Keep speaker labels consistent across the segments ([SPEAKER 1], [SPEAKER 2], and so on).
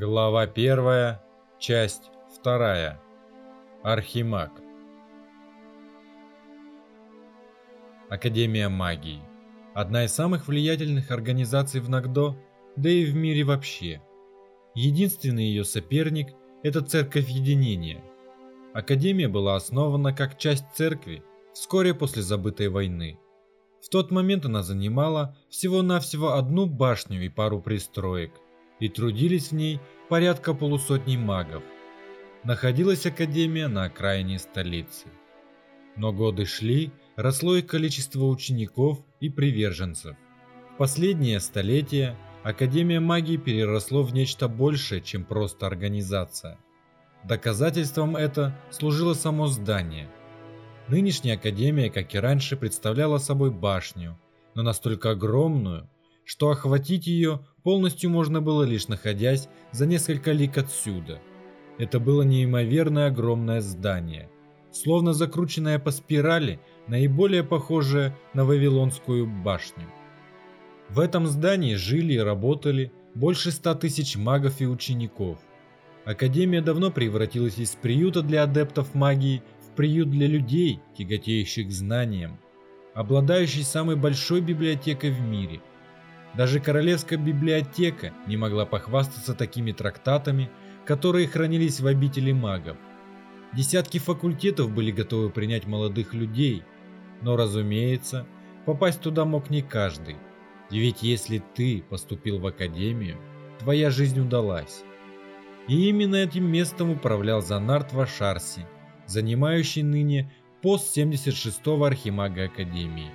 [SPEAKER 1] Глава 1, часть 2. Архимаг. Академия магии. Одна из самых влиятельных организаций в Нагдо, да и в мире вообще. Единственный ее соперник – это Церковь Единения. Академия была основана как часть церкви вскоре после забытой войны. В тот момент она занимала всего-навсего одну башню и пару пристроек – и трудились в ней порядка полусотни магов. Находилась академия на окраине столицы. Но годы шли, росло и количество учеников и приверженцев. В последнее столетие Академия магии переросло в нечто большее, чем просто организация. Доказательством это служило само здание. Нынешняя Академия, как и раньше, представляла собой башню, но настолько огромную, что охватить ее полностью можно было лишь находясь за несколько лик отсюда. Это было неимоверно огромное здание, словно закрученное по спирали, наиболее похожее на Вавилонскую башню. В этом здании жили и работали больше ста тысяч магов и учеников. Академия давно превратилась из приюта для адептов магии в приют для людей, тяготеющих знаниям, обладающий самой большой библиотекой в мире – даже Королевская библиотека не могла похвастаться такими трактатами, которые хранились в обители магов. Десятки факультетов были готовы принять молодых людей, но, разумеется, попасть туда мог не каждый. Ведь если ты поступил в академию, твоя жизнь удалась. И именно этим местом управлял Занарт Вашарси, занимающий ныне пост 76-го архимага Академии.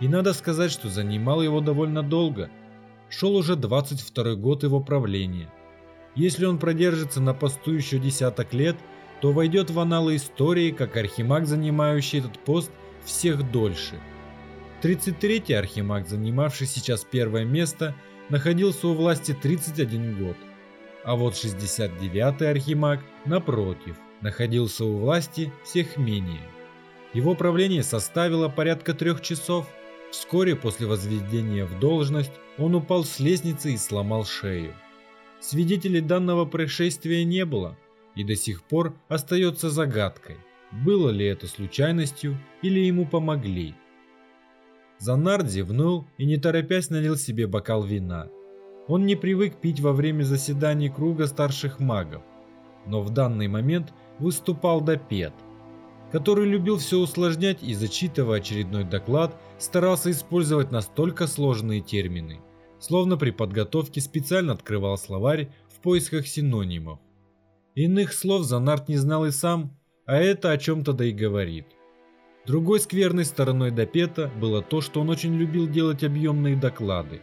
[SPEAKER 1] И надо сказать, что занимал его довольно долго. Шел уже 22 год его правления. Если он продержится на посту еще десяток лет, то войдет в аналы истории как архимаг, занимающий этот пост всех дольше. 33-й архимаг, занимавший сейчас первое место, находился у власти 31 год. А вот 69-й архимаг, напротив, находился у власти всех менее. Его правление составило порядка трех часов – Вскоре после возведения в должность он упал с лестницы и сломал шею. Свидетелей данного происшествия не было, и до сих пор остается загадкой, было ли это случайностью или ему помогли. Занард зевнул и не торопясь налил себе бокал вина. Он не привык пить во время заседаний круга старших магов, но в данный момент выступал допет который любил все усложнять и, зачитывая очередной доклад, старался использовать настолько сложные термины, словно при подготовке специально открывал словарь в поисках синонимов. Иных слов Занарт не знал и сам, а это о чем-то да и говорит. Другой скверной стороной Допета было то, что он очень любил делать объемные доклады.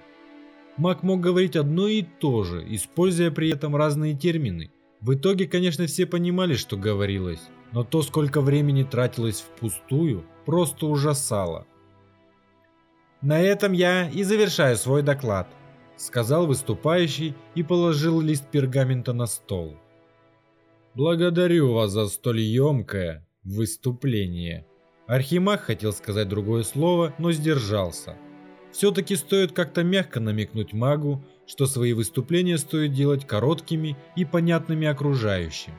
[SPEAKER 1] Маг мог говорить одно и то же, используя при этом разные термины. В итоге, конечно, все понимали, что говорилось, но то, сколько времени тратилось впустую, просто ужасало. «На этом я и завершаю свой доклад», — сказал выступающий и положил лист пергамента на стол. «Благодарю вас за столь емкое выступление». Архимаг хотел сказать другое слово, но сдержался. Все-таки стоит как-то мягко намекнуть магу, что свои выступления стоит делать короткими и понятными окружающим.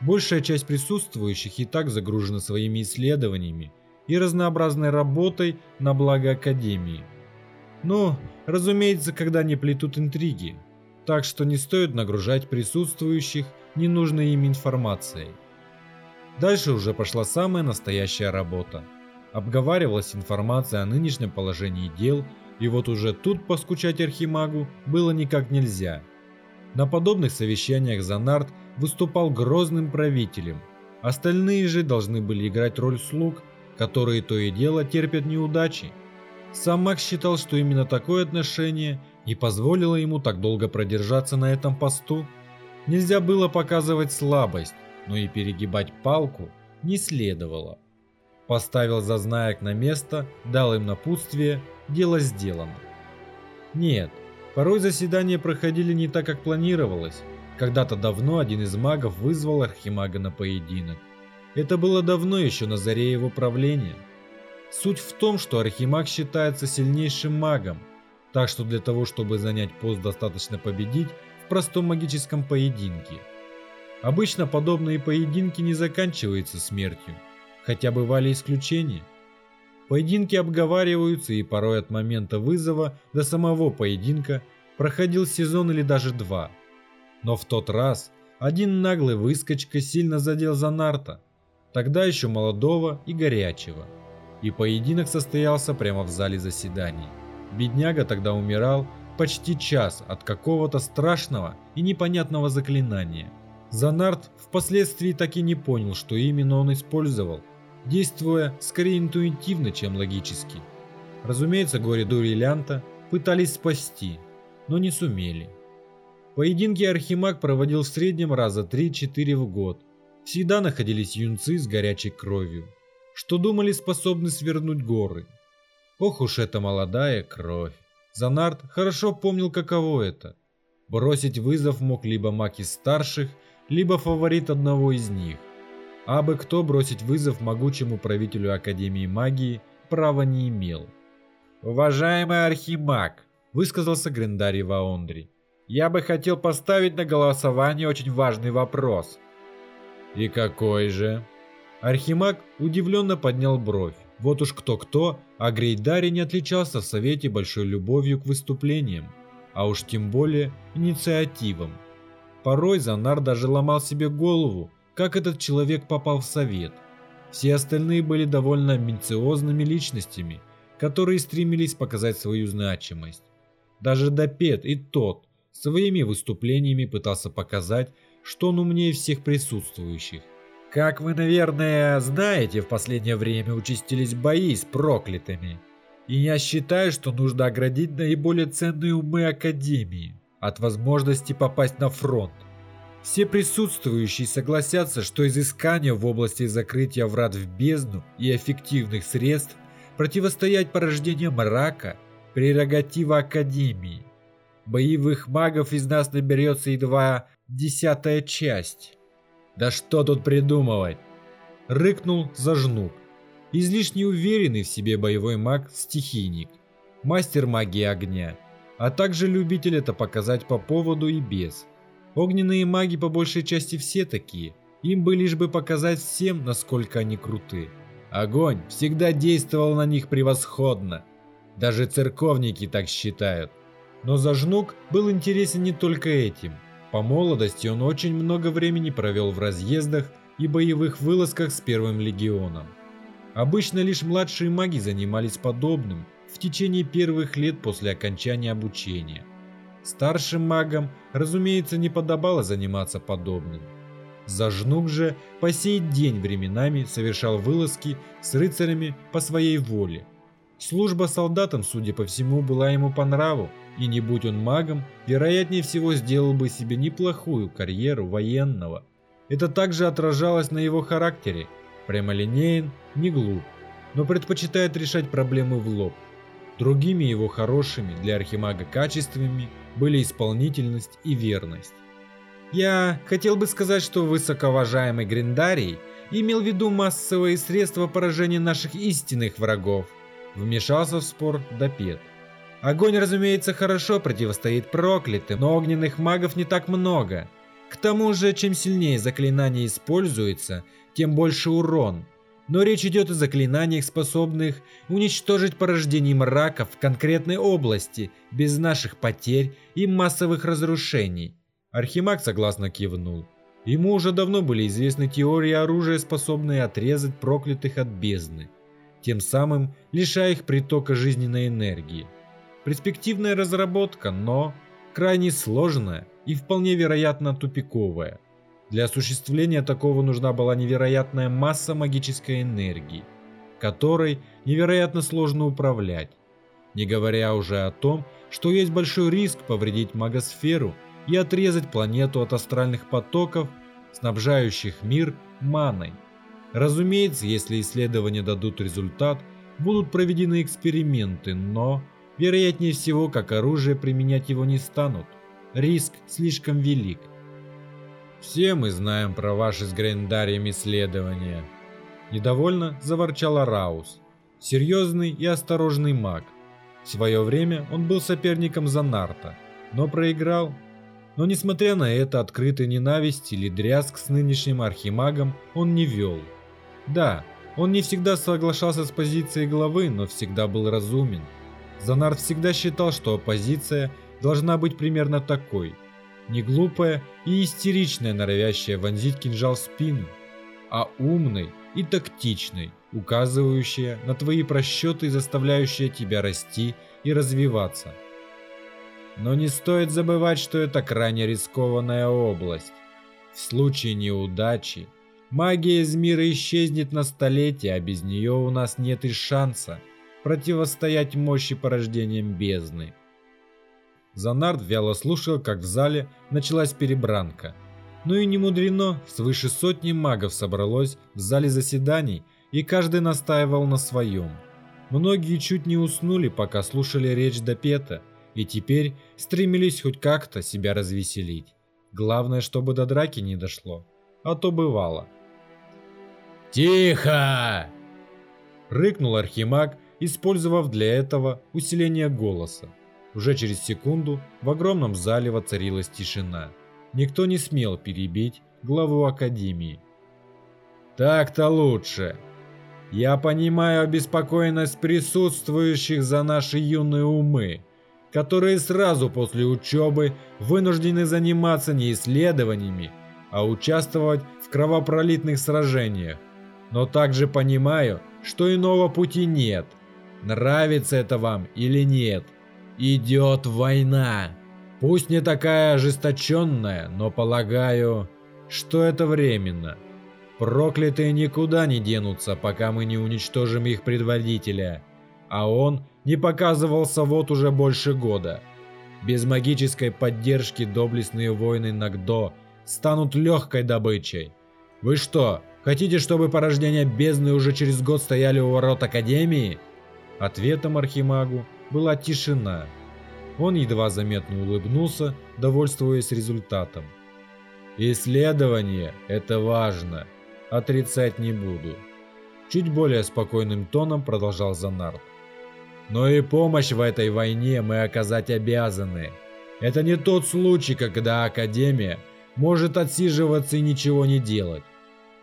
[SPEAKER 1] Большая часть присутствующих и так загружена своими исследованиями и разнообразной работой на благо Академии. Но, разумеется, когда не плетут интриги, так что не стоит нагружать присутствующих ненужной им информацией. Дальше уже пошла самая настоящая работа. Обговаривалась информация о нынешнем положении дел, и вот уже тут поскучать Архимагу было никак нельзя. На подобных совещаниях Занарт – выступал грозным правителем. Остальные же должны были играть роль слуг, которые то и дело терпят неудачи. Сам Макс считал, что именно такое отношение и позволило ему так долго продержаться на этом посту. Нельзя было показывать слабость, но и перегибать палку не следовало. Поставил зазнаек на место, дал им напутствие, дело сделано. Нет, порой заседания проходили не так, как планировалось, когда-то давно один из магов вызвал Архимага на поединок. Это было давно еще на заре его правления. Суть в том, что Архимаг считается сильнейшим магом, так что для того, чтобы занять пост достаточно победить в простом магическом поединке. Обычно подобные поединки не заканчиваются смертью, хотя бывали исключения. Поединки обговариваются и порой от момента вызова до самого поединка проходил сезон или даже два. Но в тот раз один наглый выскочка сильно задел Занарта, тогда еще молодого и горячего. И поединок состоялся прямо в зале заседаний. Бедняга тогда умирал почти час от какого-то страшного и непонятного заклинания. Занарт впоследствии так и не понял, что именно он использовал, действуя скорее интуитивно, чем логически. Разумеется, горе-дури Лянта пытались спасти, но не сумели. Поединки Архимаг проводил в среднем раза 3-4 в год. Всегда находились юнцы с горячей кровью, что думали способны свернуть горы. Ох уж эта молодая кровь. Занарт хорошо помнил, каково это. Бросить вызов мог либо маг из старших, либо фаворит одного из них. А бы кто бросить вызов могучему правителю Академии магии права не имел. «Уважаемый Архимаг», – высказался Грендарий Ваондри, – «я бы хотел поставить на голосование очень важный вопрос». «И какой же?» Архимаг удивленно поднял бровь. Вот уж кто-кто, а Грейдари не отличался в Совете большой любовью к выступлениям, а уж тем более инициативам. Порой Занар даже ломал себе голову, как этот человек попал в Совет. Все остальные были довольно амбициозными личностями, которые стремились показать свою значимость. Даже Допет и тот своими выступлениями пытался показать, что он умнее всех присутствующих. Как вы, наверное, знаете, в последнее время участились бои с проклятыми. И я считаю, что нужно оградить наиболее ценные умы Академии от возможности попасть на фронт. Все присутствующие согласятся, что изыскания в области закрытия врат в бездну и эффективных средств противостоять порождениям мрака – прерогатива Академии. Боевых магов из нас наберется едва десятая часть. Да что тут придумывать? Рыкнул Зажнук. Излишне уверенный в себе боевой маг-стихийник. Мастер магии огня. А также любитель это показать по поводу и без. Огненные маги по большей части все такие. Им бы лишь бы показать всем, насколько они круты. Огонь всегда действовал на них превосходно. Даже церковники так считают. Но Зажнук был интересен не только этим – по молодости он очень много времени провел в разъездах и боевых вылазках с Первым Легионом. Обычно лишь младшие маги занимались подобным в течение первых лет после окончания обучения. Старшим магам, разумеется, не подобало заниматься подобным. Зажнук же по сей день временами совершал вылазки с рыцарями по своей воле. Служба солдатам, судя по всему, была ему по нраву, и не будь он магом, вероятнее всего сделал бы себе неплохую карьеру военного. Это также отражалось на его характере. Прямолинеен, не глуп, но предпочитает решать проблемы в лоб. Другими его хорошими для архимага качествами были исполнительность и верность. Я хотел бы сказать, что высоковажаемый Гриндарий имел в виду массовые средства поражения наших истинных врагов. Вмешался в спор Допет. Огонь, разумеется, хорошо противостоит проклятым, но огненных магов не так много. К тому же, чем сильнее заклинание используется, тем больше урон. Но речь идет о заклинаниях, способных уничтожить порождение мрака в конкретной области, без наших потерь и массовых разрушений. Архимаг согласно кивнул. Ему уже давно были известны теории оружия, способные отрезать проклятых от бездны, тем самым лишая их притока жизненной энергии. Перспективная разработка, но крайне сложная и вполне вероятно тупиковая. Для осуществления такого нужна была невероятная масса магической энергии, которой невероятно сложно управлять. Не говоря уже о том, что есть большой риск повредить магосферу и отрезать планету от астральных потоков, снабжающих мир маной. Разумеется, если исследования дадут результат, будут проведены эксперименты, но Вероятнее всего, как оружие применять его не станут. Риск слишком велик. Все мы знаем про ваши с Грендарием исследования. Недовольно заворчал Раус. Серьезный и осторожный маг. В свое время он был соперником Занарта, но проиграл. Но несмотря на это, открытой ненависть или дрязг с нынешним архимагом он не вел. Да, он не всегда соглашался с позицией главы, но всегда был разумен. Занард всегда считал, что оппозиция должна быть примерно такой. Не глупая и истеричная, норовящая вонзить кинжал в спину, а умной и тактичной, указывающая на твои просчеты и заставляющая тебя расти и развиваться. Но не стоит забывать, что это крайне рискованная область. В случае неудачи магия из мира исчезнет на столетие, а без нее у нас нет и шанса противостоять мощи порождением бездны. Занард вяло слушал, как в зале началась перебранка. Ну и не мудрено, свыше сотни магов собралось в зале заседаний, и каждый настаивал на своем. Многие чуть не уснули, пока слушали речь Допета, и теперь стремились хоть как-то себя развеселить. Главное, чтобы до драки не дошло, а то бывало.
[SPEAKER 2] «Тихо!»
[SPEAKER 1] Рыкнул Архимаг, использовав для этого усиление голоса. Уже через секунду в огромном зале воцарилась тишина. Никто не смел перебить главу Академии. «Так-то лучше. Я понимаю обеспокоенность присутствующих за наши юные умы, которые сразу после учебы вынуждены заниматься не исследованиями, а участвовать в кровопролитных сражениях. Но также понимаю, что иного пути нет. Нравится это вам или нет. Идет война. Пусть не такая ожесточенная, но полагаю, что это временно. Проклятые никуда не денутся, пока мы не уничтожим их предводителя. А он не показывался вот уже больше года. Без магической поддержки доблестные воины Нагдо станут легкой добычей. Вы что, хотите, чтобы порождения бездны уже через год стояли у ворот Академии? Ответом Архимагу была тишина. Он едва заметно улыбнулся, довольствуясь результатом. «Исследование – это важно. Отрицать не буду». Чуть более спокойным тоном продолжал Занард. «Но и помощь в этой войне мы оказать обязаны. Это не тот случай, когда Академия может отсиживаться и ничего не делать.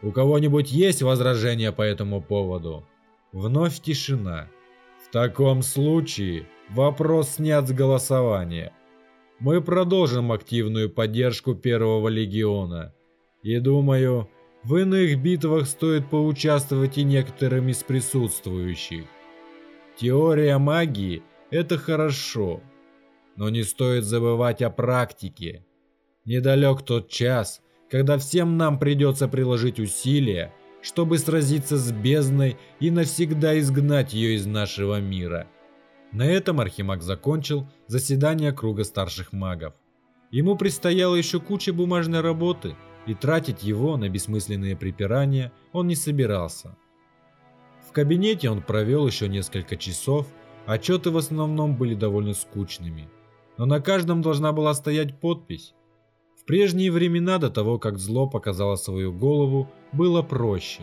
[SPEAKER 1] У кого-нибудь есть возражения по этому поводу?» Вновь тишина таком случае вопрос снят с голосования. Мы продолжим активную поддержку Первого Легиона. И думаю, в иных битвах стоит поучаствовать и некоторым из присутствующих. Теория магии – это хорошо, но не стоит забывать о практике. Недалек тот час, когда всем нам придется приложить усилия – чтобы сразиться с бездной и навсегда изгнать ее из нашего мира. На этом Архимаг закончил заседание круга старших магов. Ему предстояло еще куча бумажной работы, и тратить его на бессмысленные припирания он не собирался. В кабинете он провел еще несколько часов, отчеты в основном были довольно скучными, но на каждом должна была стоять подпись. В прежние времена, до того, как зло показало свою голову, было проще.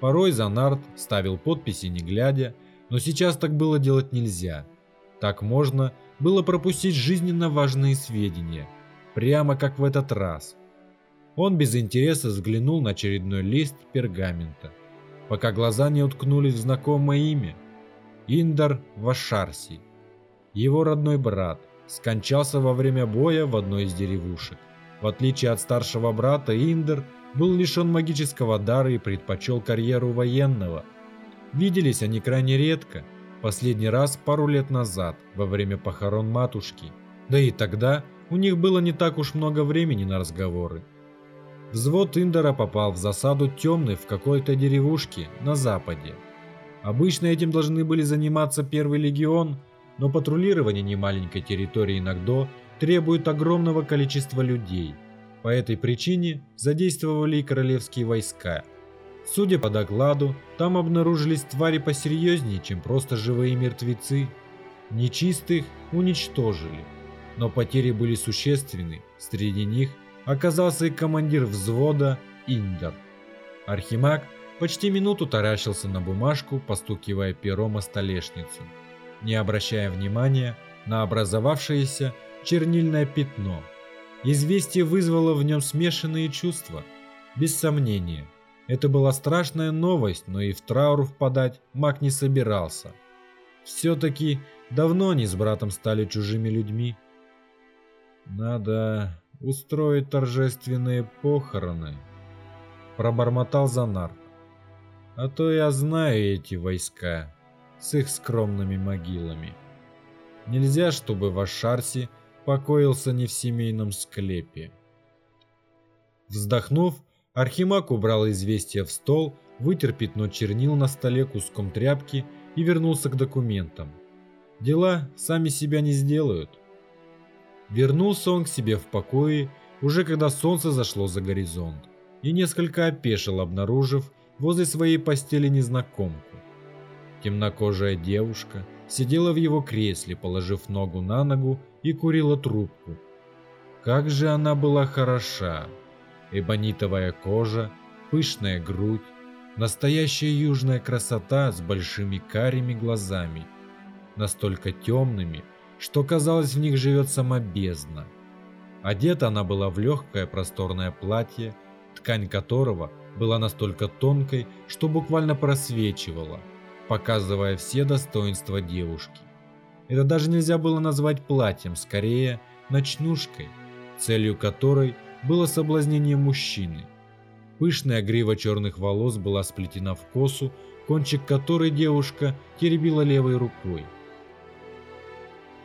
[SPEAKER 1] Порой Занарт ставил подписи не глядя, но сейчас так было делать нельзя. Так можно было пропустить жизненно важные сведения, прямо как в этот раз. Он без интереса взглянул на очередной лист пергамента, пока глаза не уткнулись в знакомое имя. Индар Вашарси. Его родной брат скончался во время боя в одной из деревушек. В отличие от старшего брата, Индер был лишен магического дара и предпочел карьеру военного. Виделись они крайне редко, последний раз пару лет назад, во время похорон матушки. Да и тогда у них было не так уж много времени на разговоры. Взвод Индера попал в засаду темной в какой-то деревушке на западе. Обычно этим должны были заниматься Первый легион, но патрулирование немаленькой территории Нагдо требует огромного количества людей. По этой причине задействовали и королевские войска. Судя по докладу, там обнаружились твари посерьезнее, чем просто живые мертвецы. Нечистых уничтожили, но потери были существенны. Среди них оказался и командир взвода Индер. Архимаг почти минуту таращился на бумажку, постукивая пером о столешницу, не обращая внимания на образовавшееся чернильное пятно. Известие вызвало в нем смешанные чувства. Без сомнения, это была страшная новость, но и в траур впадать маг не собирался. Все-таки давно они с братом стали чужими людьми. Надо устроить торжественные похороны, пробормотал Занар. А то я знаю эти войска с их скромными могилами. Нельзя, чтобы в Ашарсе покоился не в семейном склепе. Вздохнув, Архимаг убрал известие в стол, вытер пятно чернил на столе куском тряпки и вернулся к документам. Дела сами себя не сделают. Вернулся он к себе в покое, уже когда солнце зашло за горизонт, и несколько опешил, обнаружив возле своей постели незнакомку. Темнокожая девушка сидела в его кресле, положив ногу на ногу и курила трубку. Как же она была хороша! Эбонитовая кожа, пышная грудь, настоящая южная красота с большими карими глазами, настолько темными, что казалось в них живет сама бездна. Одета она была в легкое просторное платье, ткань которого была настолько тонкой, что буквально просвечивала, показывая все достоинства девушки. Это даже нельзя было назвать платьем, скорее ночнушкой, целью которой было соблазнение мужчины. Пышная грива черных волос была сплетена в косу, кончик которой девушка теребила левой рукой.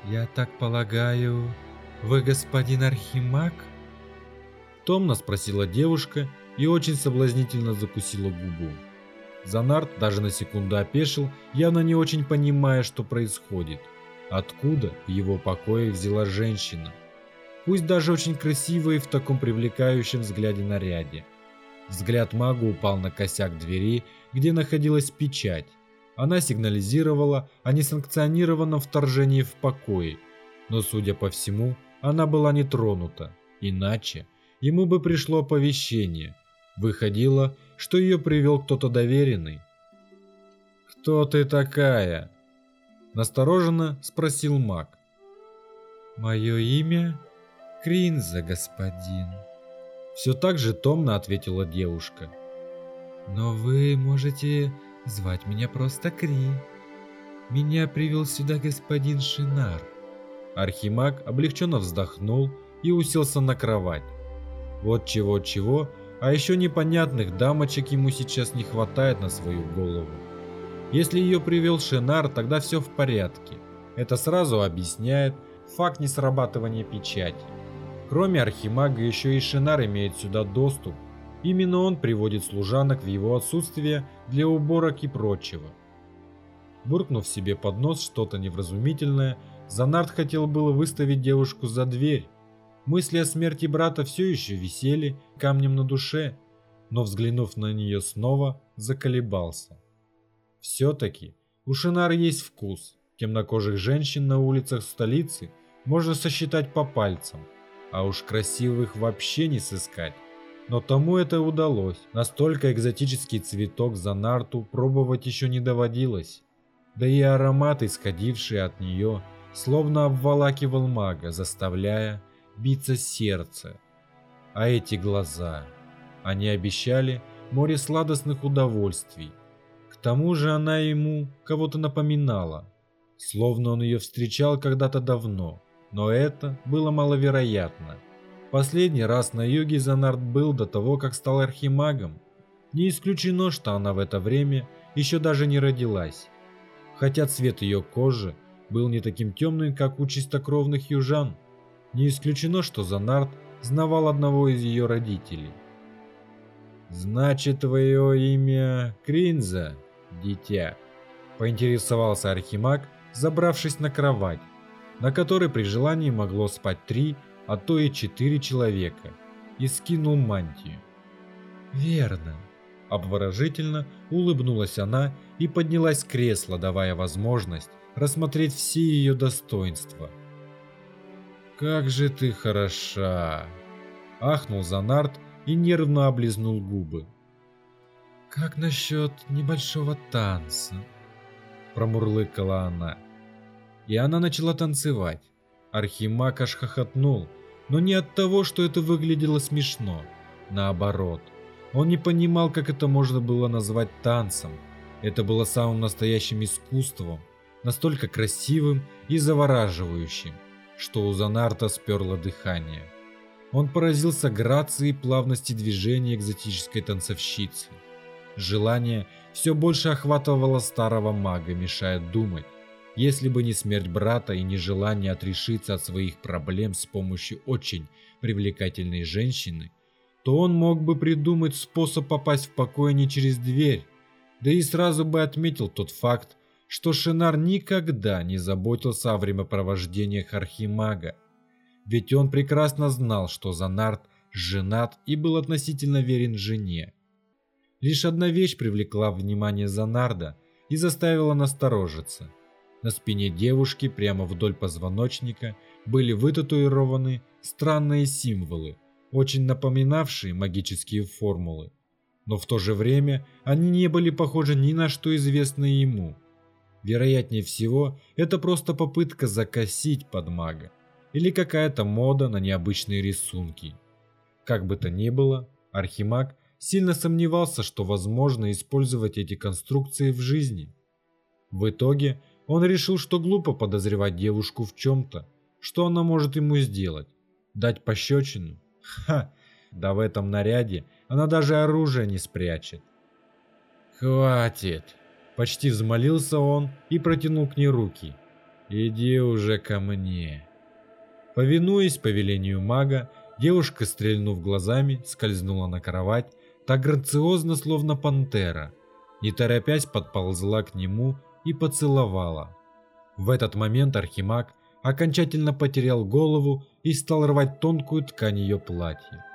[SPEAKER 1] «Я так полагаю, вы господин Архимаг?» Томно спросила девушка и очень соблазнительно закусила губу. Занарт даже на секунду опешил, явно не очень понимая, что происходит – Откуда в его покое взяла женщина? Пусть даже очень красивая и в таком привлекающем взгляде наряде. Взгляд мага упал на косяк двери, где находилась печать. Она сигнализировала о несанкционированном вторжении в покое, но, судя по всему, она была не тронута, иначе ему бы пришло оповещение. Выходило, что ее привел кто-то доверенный. «Кто ты такая?» Настороженно спросил маг. «Мое имя Кринза, господин», — все так же томно ответила девушка. «Но вы можете звать меня просто Кри. Меня привел сюда господин Шинар». Архимаг облегченно вздохнул и уселся на кровать. Вот чего-чего, а еще непонятных дамочек ему сейчас не хватает на свою голову. Если ее привел Шинар, тогда все в порядке. Это сразу объясняет факт несрабатывания печати. Кроме Архимага, еще и Шинар имеет сюда доступ. Именно он приводит служанок в его отсутствие для уборок и прочего. Буркнув себе под нос что-то невразумительное, Занарт хотел было выставить девушку за дверь. Мысли о смерти брата все еще висели камнем на душе, но взглянув на нее снова, заколебался. Все-таки у Шинара есть вкус. Темнокожих женщин на улицах столицы можно сосчитать по пальцам, а уж красивых вообще не сыскать. Но тому это удалось. Настолько экзотический цветок за нарту пробовать еще не доводилось. Да и аромат, исходивший от нее, словно обволакивал мага, заставляя биться сердце. А эти глаза, они обещали море сладостных удовольствий, тому же она ему кого-то напоминала, словно он ее встречал когда-то давно, но это было маловероятно. Последний раз на юге Занарт был до того, как стал архимагом. Не исключено, что она в это время еще даже не родилась. Хотя цвет ее кожи был не таким темным, как у чистокровных южан. Не исключено, что Занарт знавал одного из ее родителей. «Значит, твое имя Кринза?» дитя?» – поинтересовался Архимаг, забравшись на кровать, на которой при желании могло спать три, а то и четыре человека, и скинул мантию. «Верно», – обворожительно улыбнулась она и поднялась с кресла, давая возможность рассмотреть все ее достоинства. «Как же ты хороша!» – ахнул Занарт и нервно облизнул губы. «Как насчет небольшого танца?» Промурлыкала она. И она начала танцевать. Архимаг аж хохотнул. но не от того, что это выглядело смешно. Наоборот, он не понимал, как это можно было назвать танцем. Это было самым настоящим искусством, настолько красивым и завораживающим, что у Занарта сперло дыхание. Он поразился грации и плавности движения экзотической танцовщицы. Желание все больше охватывало старого мага, мешая думать. Если бы не смерть брата и не желание отрешиться от своих проблем с помощью очень привлекательной женщины, то он мог бы придумать способ попасть в покой не через дверь, да и сразу бы отметил тот факт, что Шинар никогда не заботился о времяпровождениях Архимага, ведь он прекрасно знал, что Занарт женат и был относительно верен жене. Лишь одна вещь привлекла внимание Занарда и заставила насторожиться – на спине девушки прямо вдоль позвоночника были вытатуированы странные символы, очень напоминавшие магические формулы. Но в то же время они не были похожи ни на что известное ему. Вероятнее всего, это просто попытка закосить под мага или какая-то мода на необычные рисунки. Как бы то ни было, Архимаг сильно сомневался, что возможно использовать эти конструкции в жизни. В итоге он решил, что глупо подозревать девушку в чем-то. Что она может ему сделать? Дать пощечину? Ха! Да в этом наряде она даже оружие не спрячет. «Хватит!» Почти взмолился он и протянул к ней руки. «Иди уже ко мне!» Повинуясь повелению мага, девушка, стрельнув глазами, скользнула на кровать, так грациозно, словно пантера. Не торопясь подползла к нему и поцеловала. В этот момент Архимаг окончательно потерял голову и стал рвать тонкую ткань ее платья.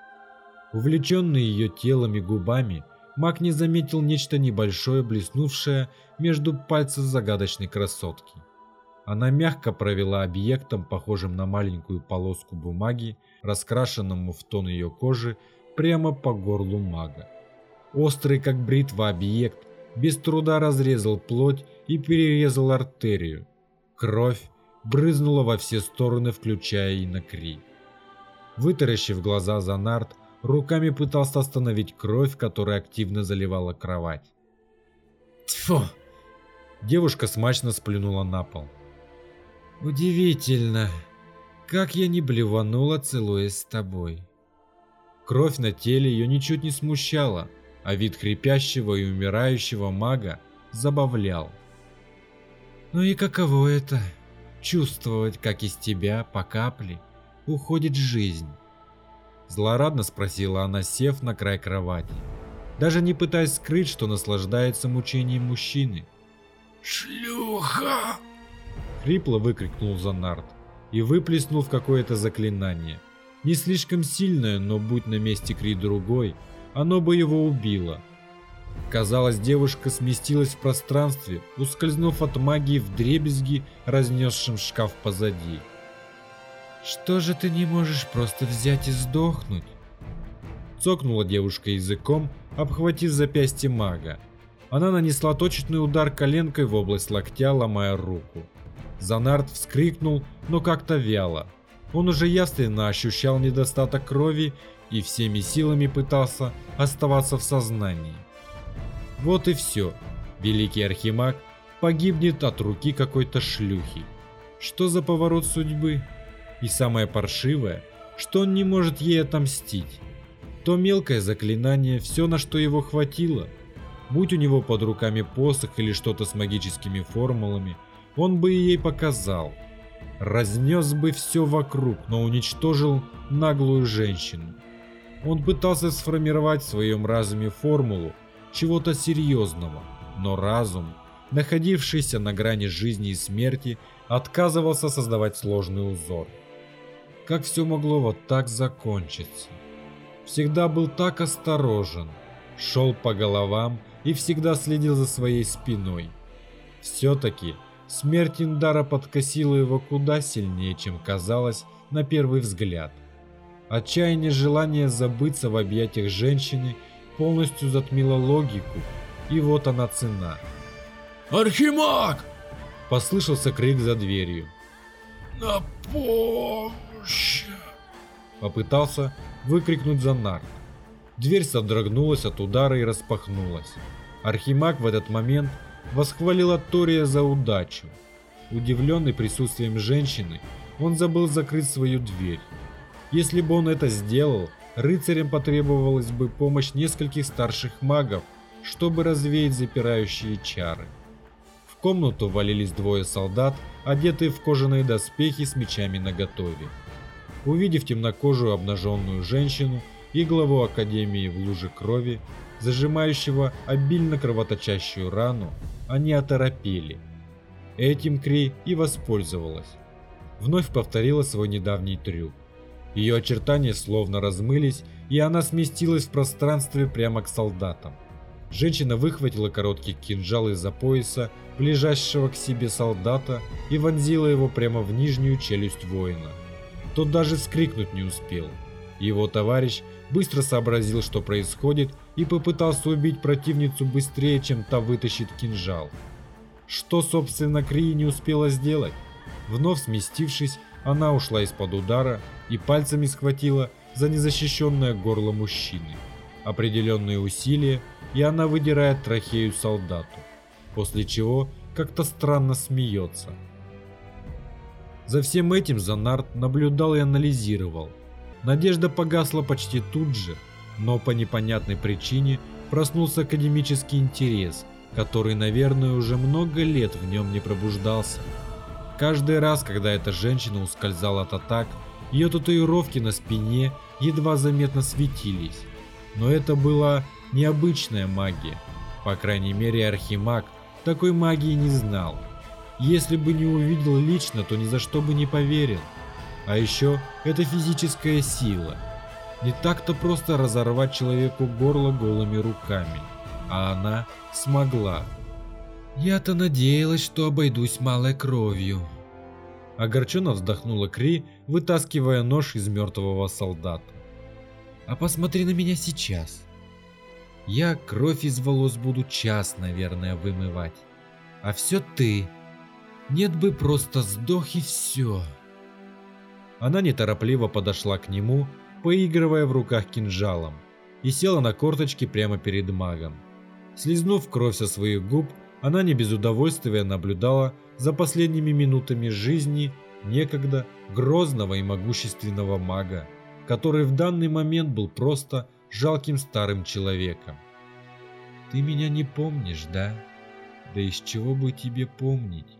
[SPEAKER 1] Увлеченный ее телом и губами, маг не заметил нечто небольшое, блеснувшее между пальцев загадочной красотки. Она мягко провела объектом, похожим на маленькую полоску бумаги, раскрашенному в тон ее кожи, прямо по горлу мага. Острый, как бритва, объект без труда разрезал плоть и перерезал артерию. Кровь брызнула во все стороны, включая и на крик. Вытаращив глаза за нарт, руками пытался остановить кровь, которая активно заливала кровать. Тьфу! Девушка смачно сплюнула на пол. Удивительно, как я не блеванула, целуясь с тобой. Кровь на теле ее ничуть не смущала, а вид хрипящего и умирающего мага забавлял. Ну и каково это – чувствовать, как из тебя по капле уходит жизнь? Злорадно спросила она, сев на край кровати, даже не пытаясь скрыть, что наслаждается мучением мужчины.
[SPEAKER 2] «Шлюха!»
[SPEAKER 1] Хрипло выкрикнул Занарт и выплеснул в какое-то заклинание. Не слишком сильное, но будь на месте Кри другой – оно бы его убило. Казалось, девушка сместилась в пространстве, ускользнув от магии в дребезги, разнесшим шкаф позади. «Что же ты не можешь просто взять и сдохнуть?» Цокнула девушка языком, обхватив запястье мага. Она нанесла точечный удар коленкой в область локтя, ломая руку. Занарт вскрикнул, но как-то вяло. Он уже явственно ощущал недостаток крови и всеми силами пытался оставаться в сознании. Вот и все. Великий Архимаг погибнет от руки какой-то шлюхи. Что за поворот судьбы? И самое паршивое, что он не может ей отомстить. То мелкое заклинание, все на что его хватило. Будь у него под руками посох или что-то с магическими формулами, он бы ей показал. Разнес бы все вокруг, но уничтожил наглую женщину. Он пытался сформировать в своем разуме формулу чего-то серьезного, но разум, находившийся на грани жизни и смерти, отказывался создавать сложный узор. Как все могло вот так закончиться? Всегда был так осторожен, шел по головам и всегда следил за своей спиной. Все-таки смерть Индара подкосила его куда сильнее, чем казалось на первый взгляд. Отчаяние желания забыться в объятиях женщины полностью затмило логику, и вот она цена.
[SPEAKER 2] «Архимаг!»
[SPEAKER 1] – послышался крик за дверью.
[SPEAKER 2] «На помощь!»
[SPEAKER 1] Попытался выкрикнуть за нарт. Дверь содрогнулась от удара и распахнулась. Архимаг в этот момент восхвалил Атория за удачу. Удивленный присутствием женщины, он забыл закрыть свою дверь. Если бы он это сделал, рыцарям потребовалась бы помощь нескольких старших магов, чтобы развеять запирающие чары. В комнату валились двое солдат, одетые в кожаные доспехи с мечами наготове. Увидев темнокожую обнаженную женщину и главу Академии в луже крови, зажимающего обильно кровоточащую рану, они оторопели. Этим Кри и воспользовалась. Вновь повторила свой недавний трюк. Ее очертания словно размылись, и она сместилась в пространстве прямо к солдатам. Женщина выхватила короткий кинжал из-за пояса ближайшего к себе солдата и вонзила его прямо в нижнюю челюсть воина. Тот даже вскрикнуть не успел. Его товарищ быстро сообразил, что происходит, и попытался убить противницу быстрее, чем та вытащит кинжал. Что, собственно, Крии не успела сделать? Вновь сместившись, она ушла из-под удара и пальцами схватила за незащищенное горло мужчины. Определенные усилия, и она выдирает трахею солдату, после чего как-то странно смеется. За всем этим Занарт наблюдал и анализировал. Надежда погасла почти тут же, но по непонятной причине проснулся академический интерес, который, наверное, уже много лет в нем не пробуждался. Каждый раз, когда эта женщина ускользала от атак, ее татуировки на спине едва заметно светились. Но это была необычная магия. По крайней мере, Архимаг такой магии не знал. Если бы не увидел лично, то ни за что бы не поверил. А еще это физическая сила. Не так-то просто разорвать человеку горло голыми руками. А она смогла. Я-то надеялась, что обойдусь малой кровью. Огорченно вздохнула Кри, вытаскивая нож из мертвого солдата. А посмотри на меня сейчас. Я кровь из волос буду час, наверное, вымывать. А все ты. Нет бы просто сдох и все. Она неторопливо подошла к нему, поигрывая в руках кинжалом, и села на корточки прямо перед магом. Слизнув кровь со своих губ, она не без удовольствия наблюдала за последними минутами жизни некогда грозного и могущественного мага, который в данный момент был просто жалким старым человеком. «Ты меня не помнишь, да? Да из чего бы тебе помнить?» —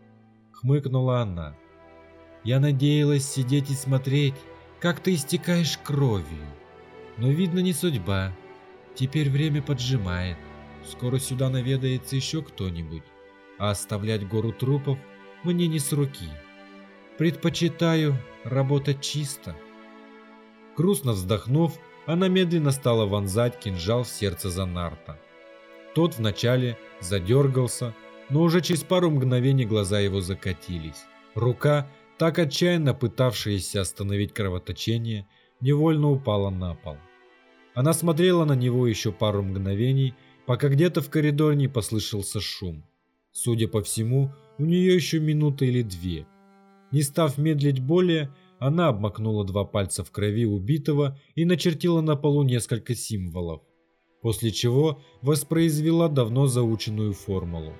[SPEAKER 1] хмыкнула она. «Я надеялась сидеть и смотреть, как ты истекаешь кровью. Но видно не судьба. Теперь время поджимает. Скоро сюда наведается еще кто-нибудь, а оставлять гору трупов мне не с руки. Предпочитаю работать чисто. Грустно вздохнув, она медленно стала вонзать кинжал в сердце Занарта. Тот вначале задергался, но уже через пару мгновений глаза его закатились. Рука, так отчаянно пытавшаяся остановить кровоточение, невольно упала на пол. Она смотрела на него еще пару мгновений, пока где-то в коридоре не послышался шум. Судя по всему, у нее еще минута или две. Не став медлить более, она обмакнула два пальца в крови убитого и начертила на полу несколько символов, после чего воспроизвела давно заученную формулу.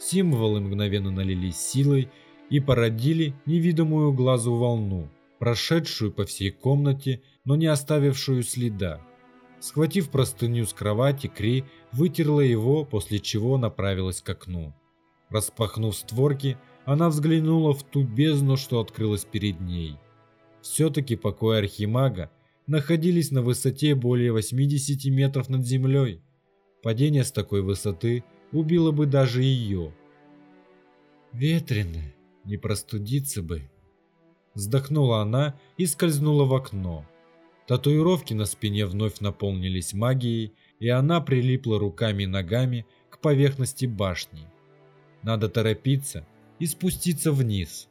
[SPEAKER 1] Символы мгновенно налились силой и породили невидимую глазу волну, прошедшую по всей комнате, но не оставившую следа. Схватив простыню с кровати, Кри вытерла его, после чего направилась к окну. Распахнув створки, она взглянула в ту бездну, что открылась перед ней. Все-таки покои Архимага находились на высоте более 80 метров над землей. Падение с такой высоты убило бы даже ее. Ветрено, не простудиться бы. Вздохнула она и скользнула в окно. Татуировки на спине вновь наполнились магией, и она прилипла руками и ногами к поверхности башни. Надо торопиться и спуститься вниз.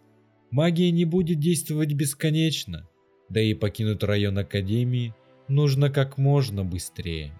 [SPEAKER 1] Магия не будет действовать бесконечно, да и покинуть район Академии нужно как можно быстрее.